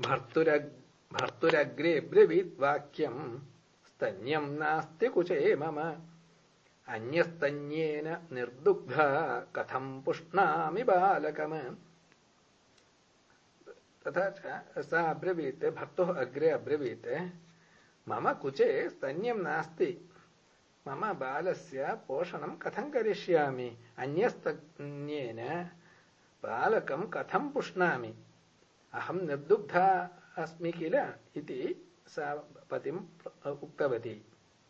भर्तुरग्रे ब्रवीद्वाक्यम् स्तन्यम् नास्ति कुचे मम। अन्यस्तन्येन निर्दुग्धा कथम् पुष्णामि बालकम्? तथा च सा अब्रवीत्, भर्तुः अग्रे अब्रवीत्, मम कुचे स्तन्यम् नास्ति। मम बालस्य पोषणं कथं करिष्यामि? अन्यस्तन्येन बालकं कथं पुष्णामि? अहं निर्दुग्धा अस्मि किल इति सा पतिम् उक्तवती।